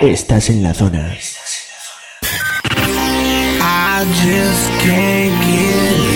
Estás en la zona. Just can't get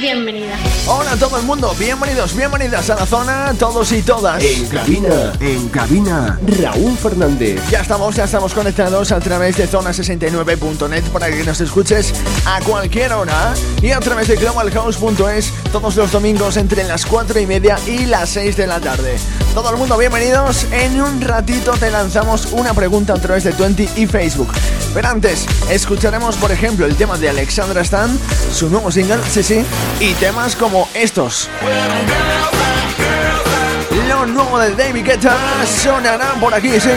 bienvenida. Hola a todo el mundo, bienvenidos, bienvenidas a la zona, todos y todas. En cabina, en cabina, Raúl Fernández. Ya estamos, ya estamos conectados a través de zona69.net para que nos escuches a cualquier hora y a través de globalhouse.es todos los domingos entre las 4 y media y las 6 de la tarde. Todo el mundo, bienvenidos. En un ratito te lanzamos una pregunta a través de 20 y Facebook. Pero antes, escucharemos por ejemplo el tema de Alexandra Stan, su nuevo single, sí, sí, y temas como estos. Lo nuevo de David Guetta sonarán por aquí, sí.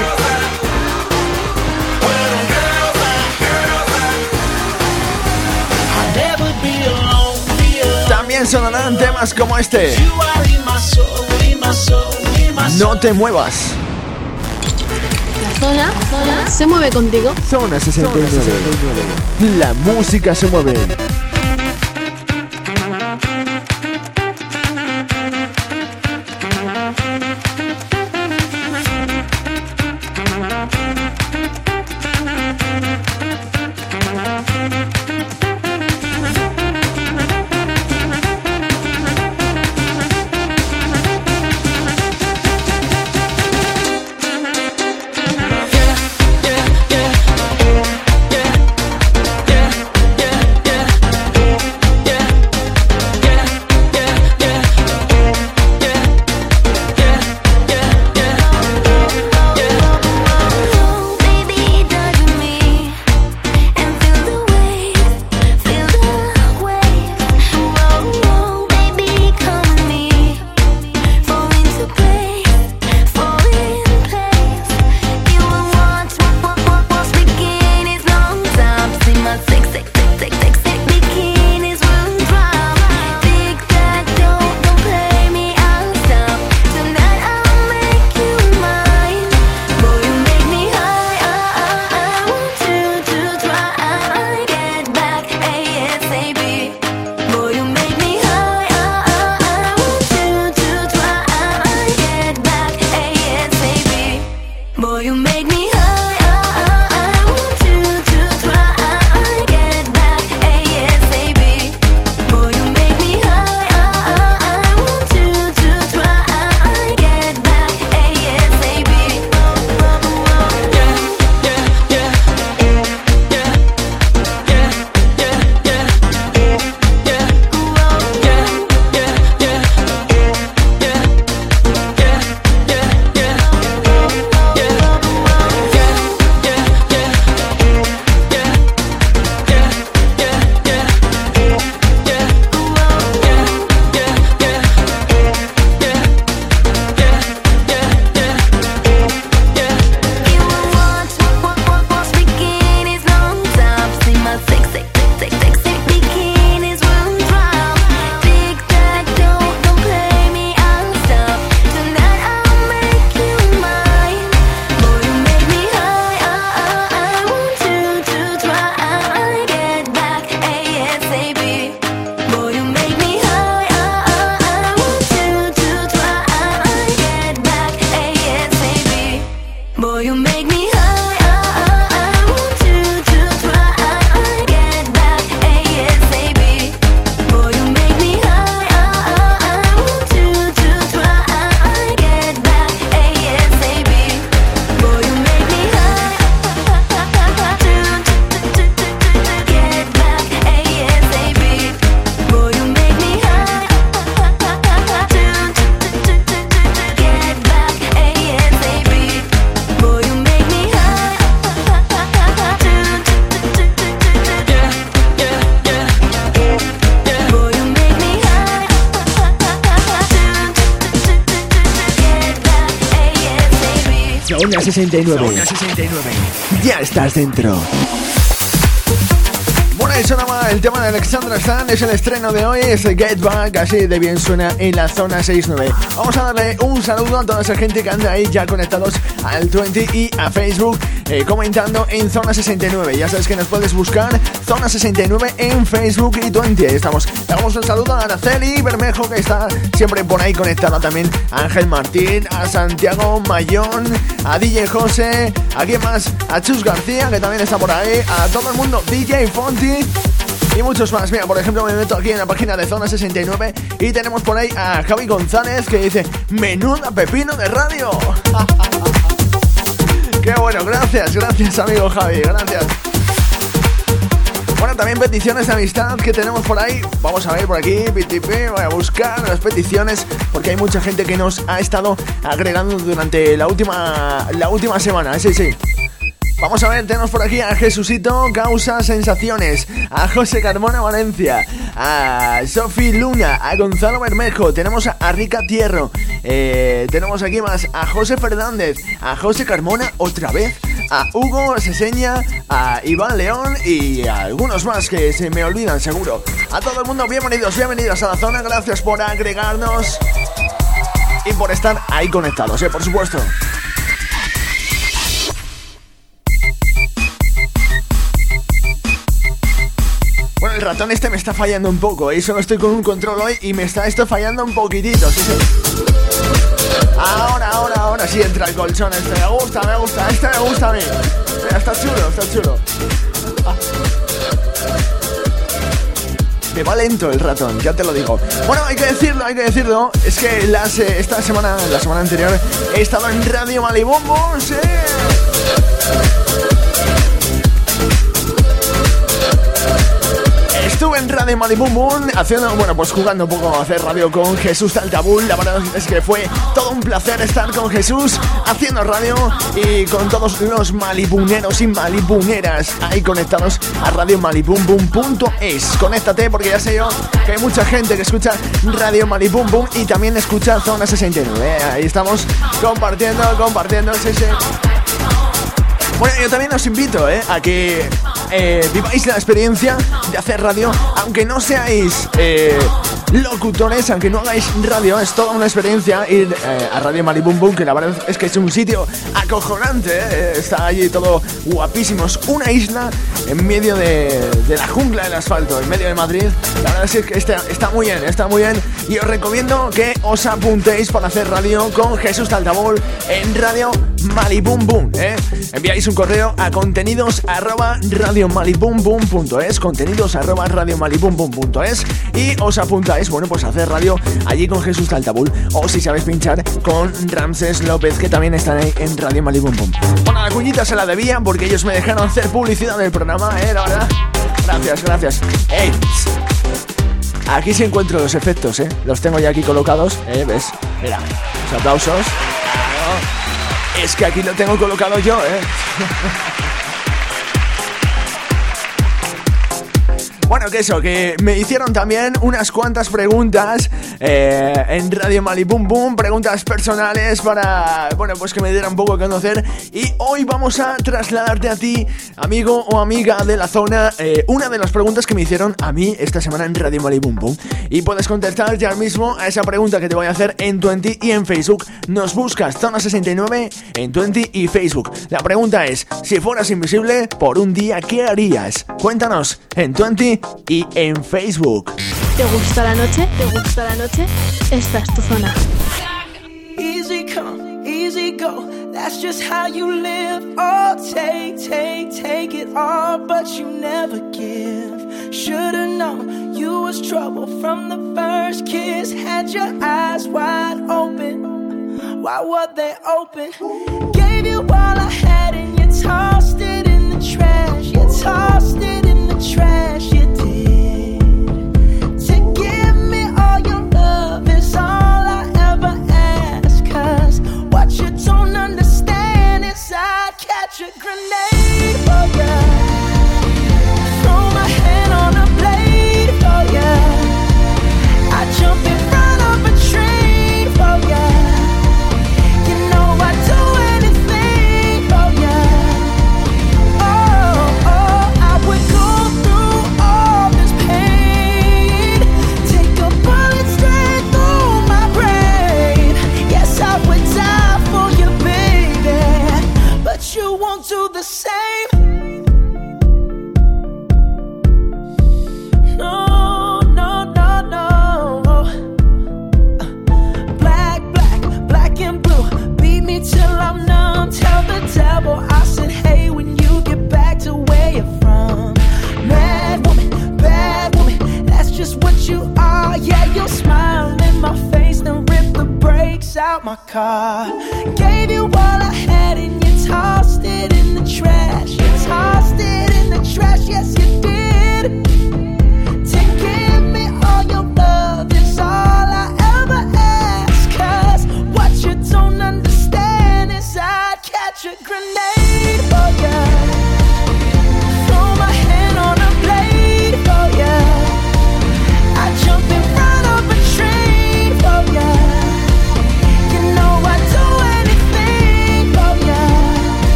También sonarán temas como este. No te muevas. Zona, zona, se mueve contigo. Zona 69. La música se mueve. 69. 69. Ya estás dentro. Bueno, y sonaba el tema de Alexandra Stan, es el estreno de hoy, es Get Back, así de bien suena en la zona 69. Vamos a darle un saludo a toda esa gente que anda ahí ya conectados al 20 y a Facebook eh, comentando en Zona 69. Ya sabes que nos puedes buscar Zona 69 en Facebook y 20. Ahí estamos. Damos un saludo a Araceli Bermejo que está siempre por ahí conectada también. A Ángel Martín, a Santiago Mayón, a DJ José, a quién más, a Chus García que también está por ahí, a todo el mundo, DJ Fonti y muchos más. Mira, por ejemplo, me meto aquí en la página de Zona 69 y tenemos por ahí a Javi González que dice: Menuda pepino de radio. Qué bueno, gracias, gracias amigo Javi, gracias. Bueno, también peticiones de amistad que tenemos por ahí. Vamos a ver por aquí, PTP, voy a buscar las peticiones porque hay mucha gente que nos ha estado agregando durante la última, la última semana. Sí, sí. Vamos a ver, tenemos por aquí a Jesucito Causa Sensaciones, a José Carmona Valencia, a Sofi Luna, a Gonzalo Bermejo, tenemos a Rica Tierro, eh, tenemos aquí más a José Fernández, a José Carmona otra vez, a Hugo Seseña, a Iván León y a algunos más que se me olvidan seguro. A todo el mundo, bienvenidos, bienvenidos a la zona, gracias por agregarnos y por estar ahí conectados, eh, por supuesto. Ratón este me está fallando un poco. Y solo estoy con un control hoy y me está esto fallando un poquitito. Ahora, ahora, ahora sí entra el colchón este. Me gusta, me gusta. Este me gusta a mí. está chulo, está chulo. Me va lento el ratón, ya te lo digo. Bueno, hay que decirlo, hay que decirlo. Es que las, eh, esta semana, la semana anterior, he estado en Radio Malibombo, sí. Estuve en Radio Malibu haciendo, bueno, pues jugando un poco hacer radio con Jesús Taltabul. La verdad es que fue todo un placer estar con Jesús haciendo radio y con todos los malibuneros y malibuneras ahí conectados a Radio es Conéctate porque ya sé yo que hay mucha gente que escucha Radio Malibum y también escucha Zona 69. Ahí estamos compartiendo, compartiendo, sí, sí. Bueno, yo también os invito ¿eh? a que eh, viváis la experiencia de hacer radio, aunque no seáis eh, locutores, aunque no hagáis radio, es toda una experiencia ir eh, a Radio Malibum que la verdad es que es un sitio acojonante, está allí todo guapísimo, es una isla en medio de, la jungla del asfalto, en medio de Madrid, la verdad es que está, muy bien, está muy bien, y os recomiendo que os apuntéis para hacer radio con Jesús Taltabol en Radio Malibum Boom, Enviáis un correo a contenidos arroba radiomalibumboom.es, contenidos arroba radiomalibumboom.es y os apuntáis, bueno, pues hacer radio allí con Jesús Taltabul o si sabéis pinchar con Ramses López que también están ahí en Radio Malibum Bueno, la cuñita se la debían porque ellos me dejaron hacer publicidad del programa, eh, la verdad. Gracias, gracias. Hey, Aquí sí encuentro los efectos, ¿eh? Los tengo ya aquí colocados, ¿eh? ¿Ves? Mira, los aplausos. Es que aquí lo tengo colocado yo, ¿eh? Bueno, que eso, que me hicieron también unas cuantas preguntas eh, en Radio Malibum Boom, preguntas personales para, bueno, pues que me dieran un poco a conocer. Y hoy vamos a trasladarte a ti, amigo o amiga de la zona, eh, una de las preguntas que me hicieron a mí esta semana en Radio Malibum Boom. Y puedes contestar ya mismo a esa pregunta que te voy a hacer en 20 y en Facebook. Nos buscas Zona 69 en 20 y Facebook. La pregunta es, si fueras invisible por un día, ¿qué harías? Cuéntanos en Y en Facebook. ¿Te gusta la noche? ¿Te gusta la noche? Esta es tu zona. Easy come, easy go. That's just how you live. Oh, take, take, take it all, but you never give. Should've known you was trouble from the first kiss. Had your eyes wide open. Why were they open? Gave you all I had and you tossed it. car. Gave you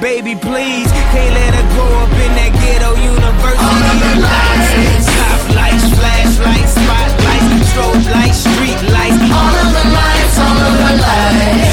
Baby, please, can't let her grow up in that ghetto university. All of the lights, top lights, flashlights, spotlights, strobe lights, street lights. All of the lights, all of the lights.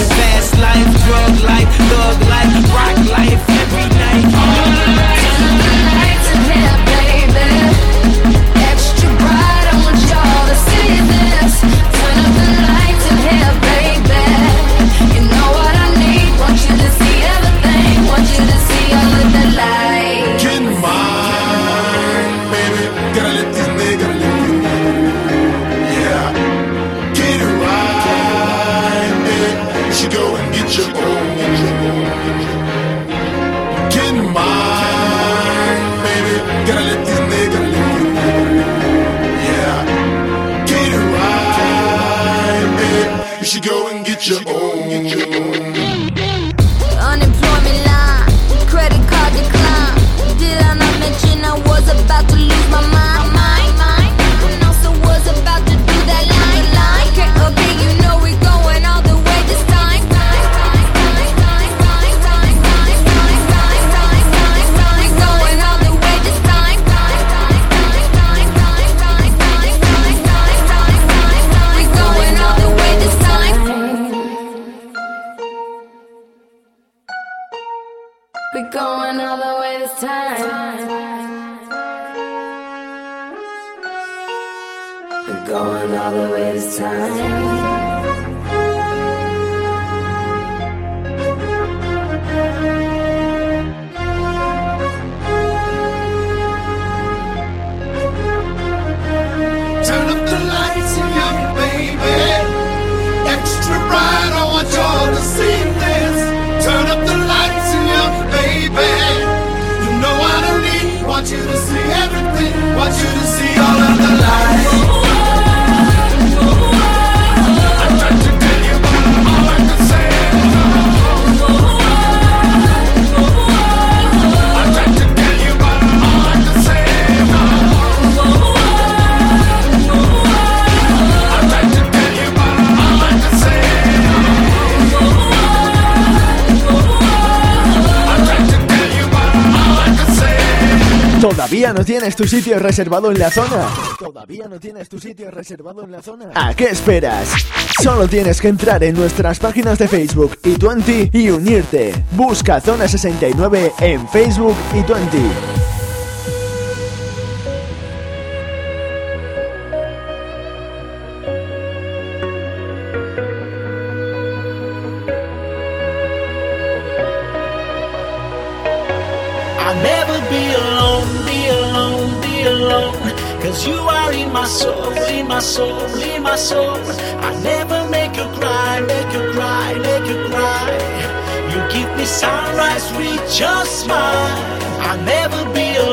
Going all the way this time. We're going all the way this time. Turn up the lights, young baby. Extra bright, I want y'all to see this. Turn up the baby. You know I don't need, want you to see everything. Want you to see all of the lights. ¿Todavía no tienes tu sitio reservado en la zona? ¿Todavía no tienes tu sitio reservado en la zona? ¿A qué esperas? Solo tienes que entrar en nuestras páginas de Facebook y 20 y unirte. Busca Zona 69 en Facebook y 20. I'll never be alone, Cause you are in my soul, in my soul, in my soul. I never make you cry, make you cry, make you cry. You give me sunrise with your smile. I'll never be alone.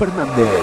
Fernández.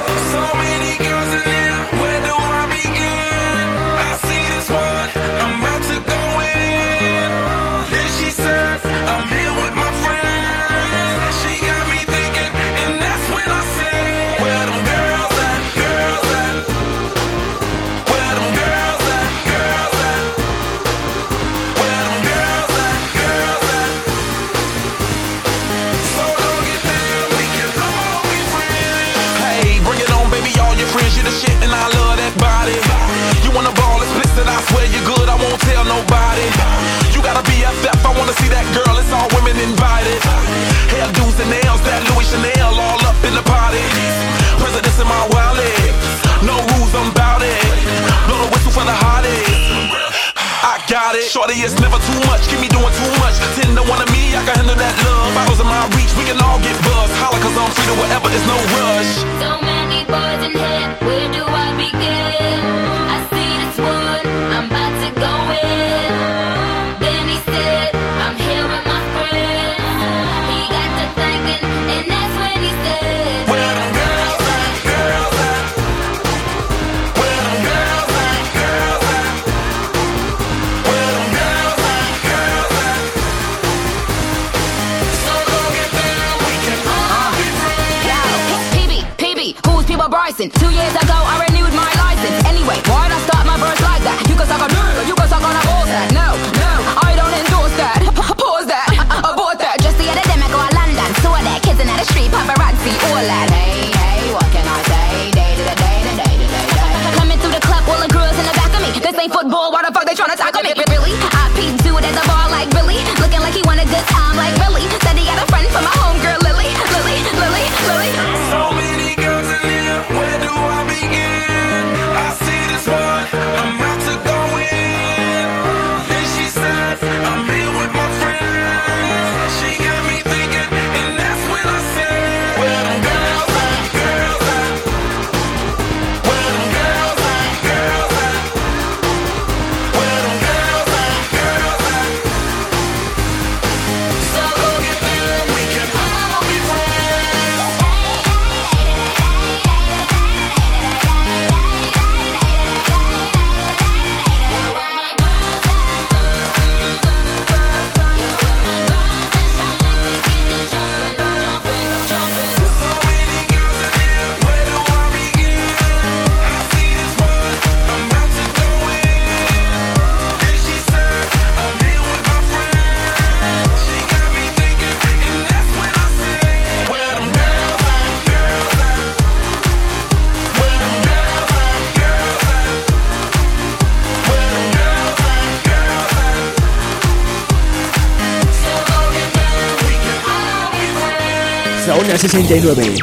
69.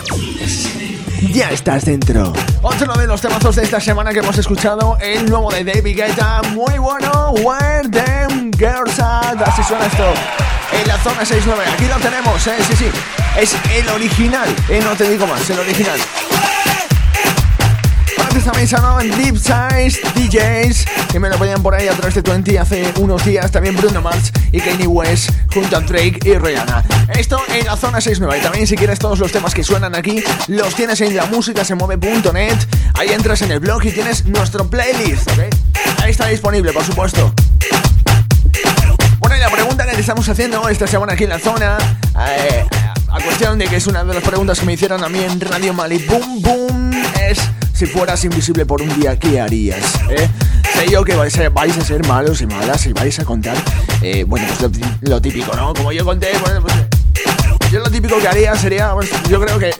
Ya estás dentro. Otro de los temazos de esta semana que hemos escuchado, el nuevo de David Guetta, muy bueno, Where Them Girls Are, así suena esto, en la zona 69, aquí lo tenemos, ¿eh? sí, sí, es el original, eh, no te digo más, el original. Antes también sonaban Deep Size DJs y me lo ponían por ahí a través de 20 hace unos días, también Bruno Mars y Kanye West junto a Drake y Rihanna. Esto en la zona 69. Y también si quieres todos los temas que suenan aquí, los tienes en la música se Ahí entras en el blog y tienes nuestro playlist, ¿okay? Ahí está disponible, por supuesto. Bueno, y la pregunta que te estamos haciendo esta semana aquí en la zona, eh, a cuestión de que es una de las preguntas que me hicieron a mí en Radio Mali, boom, boom, es si fueras invisible por un día, ¿qué harías? Eh? Sé yo que vais a, ser malos y malas y vais a contar, eh, bueno, pues lo, lo, típico, ¿no? Como yo conté, bueno, pues yo lo típico que haría sería, pues, yo creo que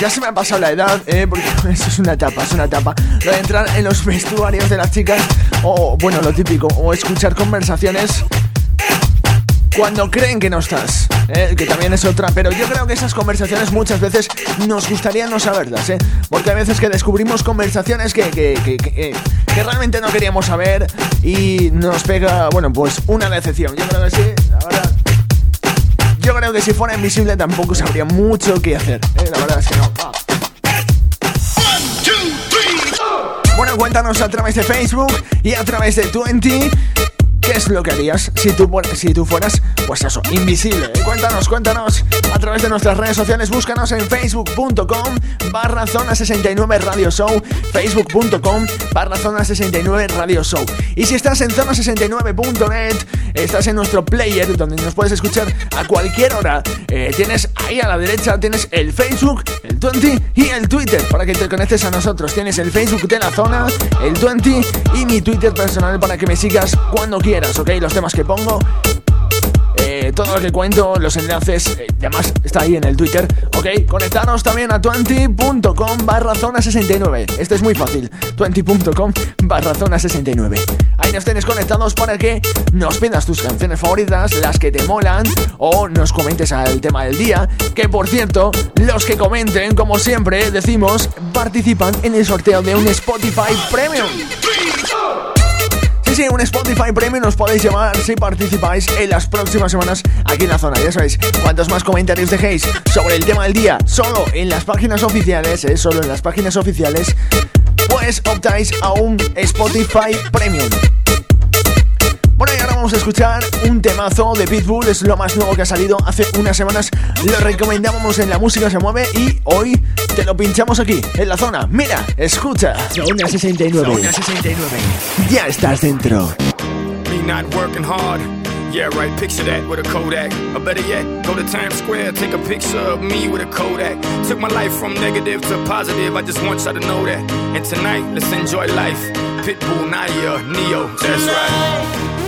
ya se me ha pasado la edad, ¿eh? porque eso es una etapa, es una etapa. Lo de entrar en los vestuarios de las chicas, o bueno, lo típico, o escuchar conversaciones cuando creen que no estás, ¿eh? que también es otra, pero yo creo que esas conversaciones muchas veces nos gustaría no saberlas, ¿eh? porque hay veces que descubrimos conversaciones que, que, que, que, que realmente no queríamos saber y nos pega, bueno, pues una decepción. Yo creo que sí, la verdad. Yo creo que si fuera invisible tampoco sabría mucho qué hacer, ¿eh? la verdad es que no. Ah. Bueno, cuéntanos a través de Facebook y a través de 20 ¿Qué es lo que harías si tú, fueras, pues eso, invisible? ¿eh? Cuéntanos, cuéntanos a través de nuestras redes sociales. Búscanos en facebook.com barra zona 69 radio show. Facebook.com barra zona 69 radio show. Y si estás en zona69.net, estás en nuestro player donde nos puedes escuchar a cualquier hora. Eh, tienes ahí a la derecha, tienes el Facebook, el 20 y el Twitter para que te conectes a nosotros. Tienes el Facebook de la zona, el 20 y mi Twitter personal para que me sigas cuando quieras. Los temas que pongo, eh, todo lo que cuento, los enlaces, eh, además está ahí en el Twitter, ¿ok? Conectaros también a 20.com barra zona 69. Este es muy fácil, 20.com barra zona 69. Ahí nos tenéis conectados para que nos pidas tus canciones favoritas, las que te molan, o nos comentes al tema del día, que por cierto, los que comenten, como siempre decimos, participan en el sorteo de un Spotify Premium. Un Spotify Premium nos podéis llamar si participáis en las próximas semanas aquí en la zona. Ya sabéis, cuantos más comentarios dejéis sobre el tema del día, solo en las páginas oficiales, eh, solo en las páginas oficiales, pues optáis a un Spotify Premium. Bueno, y ahora vamos a escuchar un temazo de Pitbull, es lo más nuevo que ha salido hace unas semanas. Lo recomendábamos en La Música Se Mueve y hoy te lo pinchamos aquí, en la zona. Mira, escucha. Zona 69. Zona 69. Ya estás dentro. Me not working hard. Yeah, right, picture that with a Kodak. Or better yet, go to Times Square, take a picture of me with a Kodak. Took my life from negative to positive, I just want y'all to know that. And tonight, let's enjoy life. Pitbull, Naya, Neo, that's right.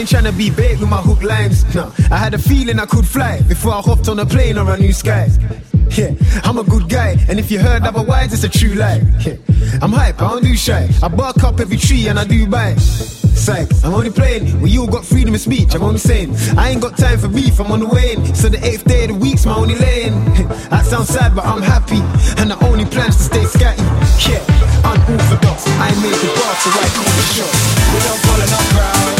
Ain't trying to be bait with my hook lines. Nah, I had a feeling I could fly before I hopped on a plane or a new sky. Yeah, I'm a good guy, and if you heard otherwise, it's a true lie. Yeah, I'm hype, I don't do shy. I bark up every tree and I do buy. Psych, I'm only playing. When well, you got freedom of speech, I'm only saying. I ain't got time for beef, I'm on the way. In. So the eighth day of the week's my only lane. that sounds sad, but I'm happy. And the only plan's to stay scatty. Yeah, unorthodox, I made the bar to write on the shots. We don't fall in crowd.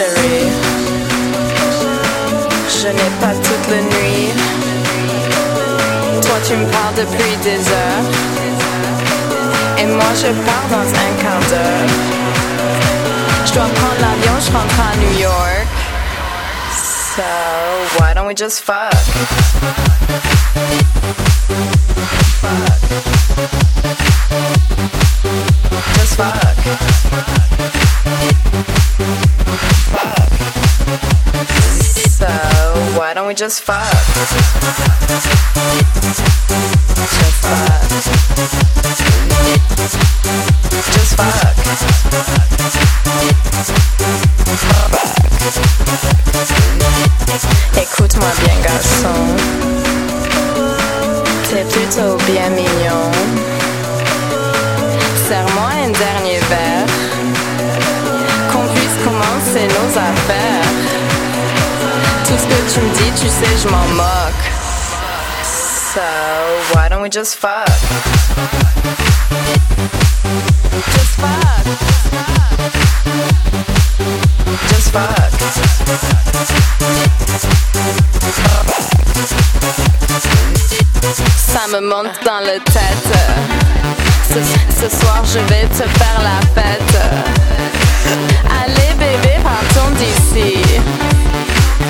chérie. Je n'ai pas toute la nuit. Toi, tu me parles depuis des heures. Et moi, je pars dans un quart d'heure. Je dois prendre l'avion, je rentre à New York. So, why don't we just fuck? Fuck. Just fuck. Why don't we just fuck? Just fuck. Just fuck. Écoute-moi bien, garçon. T'es plutôt bien mignon. Tu me dis, tu sais, je m'en moque. So, why don't we just fuck? Just fuck. Just fuck. Ça me monte dans la tête. Ce soir, je vais te faire la fête. Allez, bébé, partons d'ici.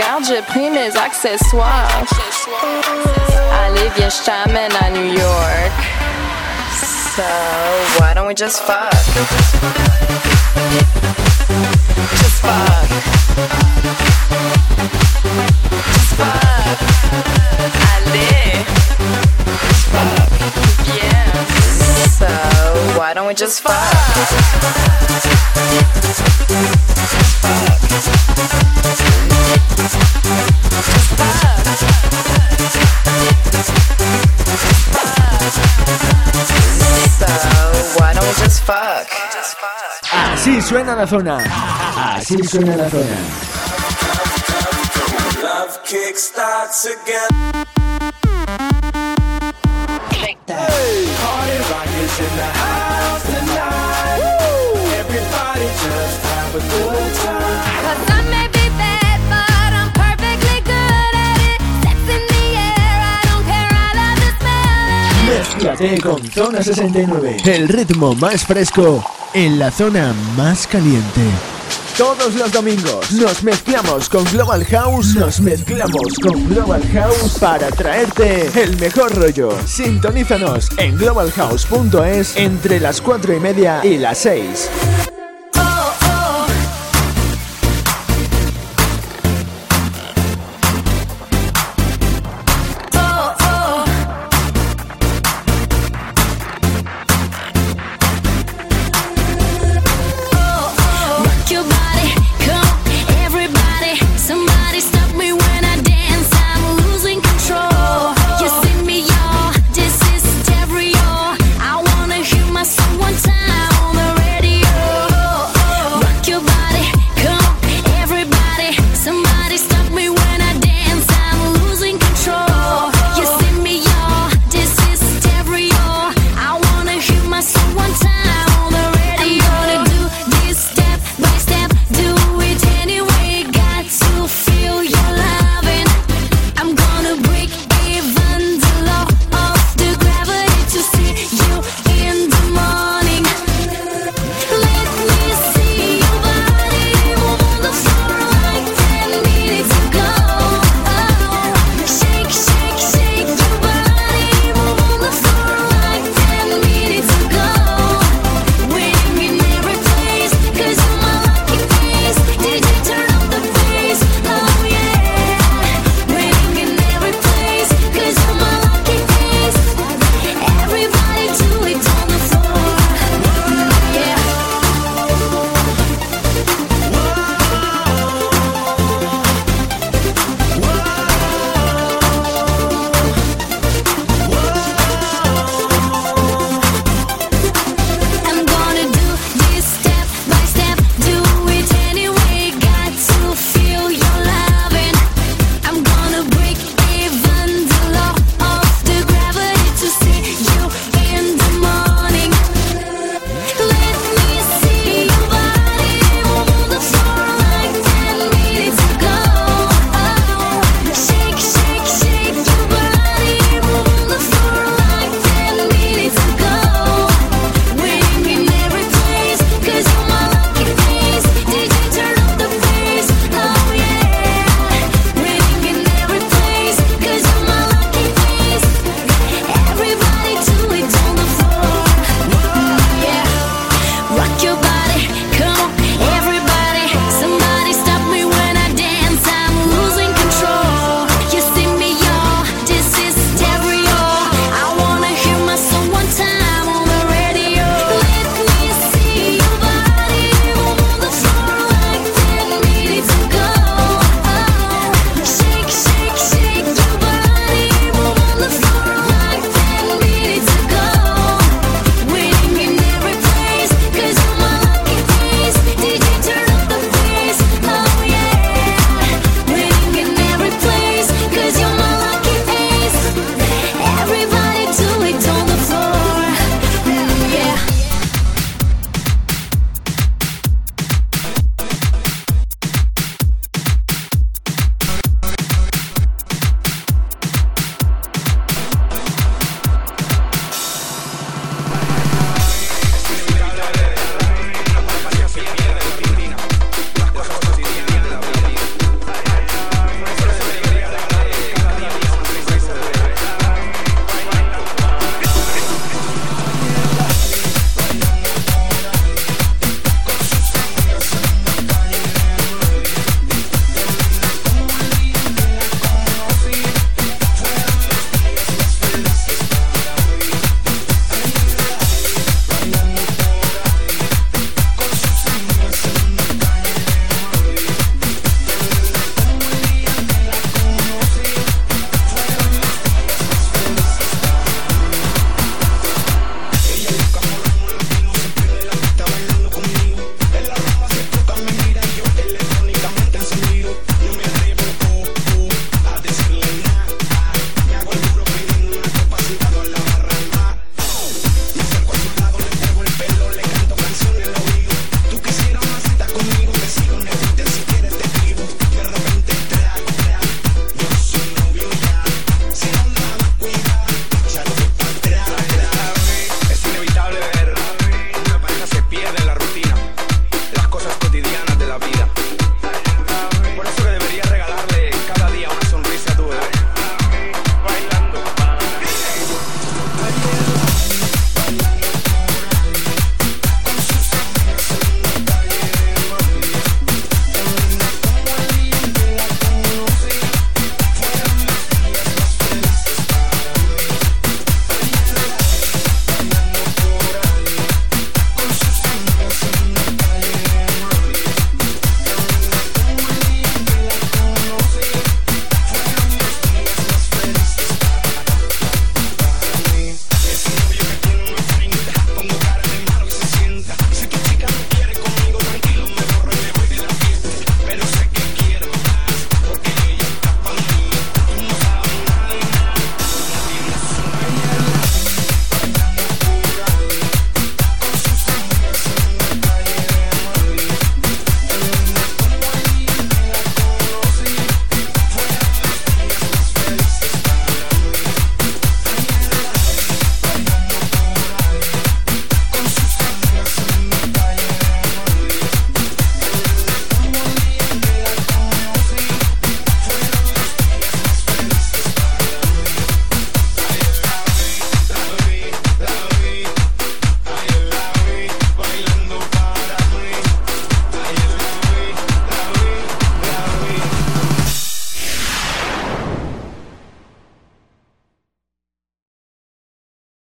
Regarde, j'ai pris mes accessoires. Allez, viens, je t'amène à New York. So, why don't we just fuck? Just fuck. Just fuck. Allez. Just fuck. Yeah. So, why don't we just fuck? Así suena la zona. Así suena la zona. Love con Zona 69. El ritmo más fresco en la zona más caliente. Todos los domingos nos mezclamos con Global House, nos mezclamos con Global House para traerte el mejor rollo. Sintonízanos en globalhouse.es entre las 4 y media y las 6.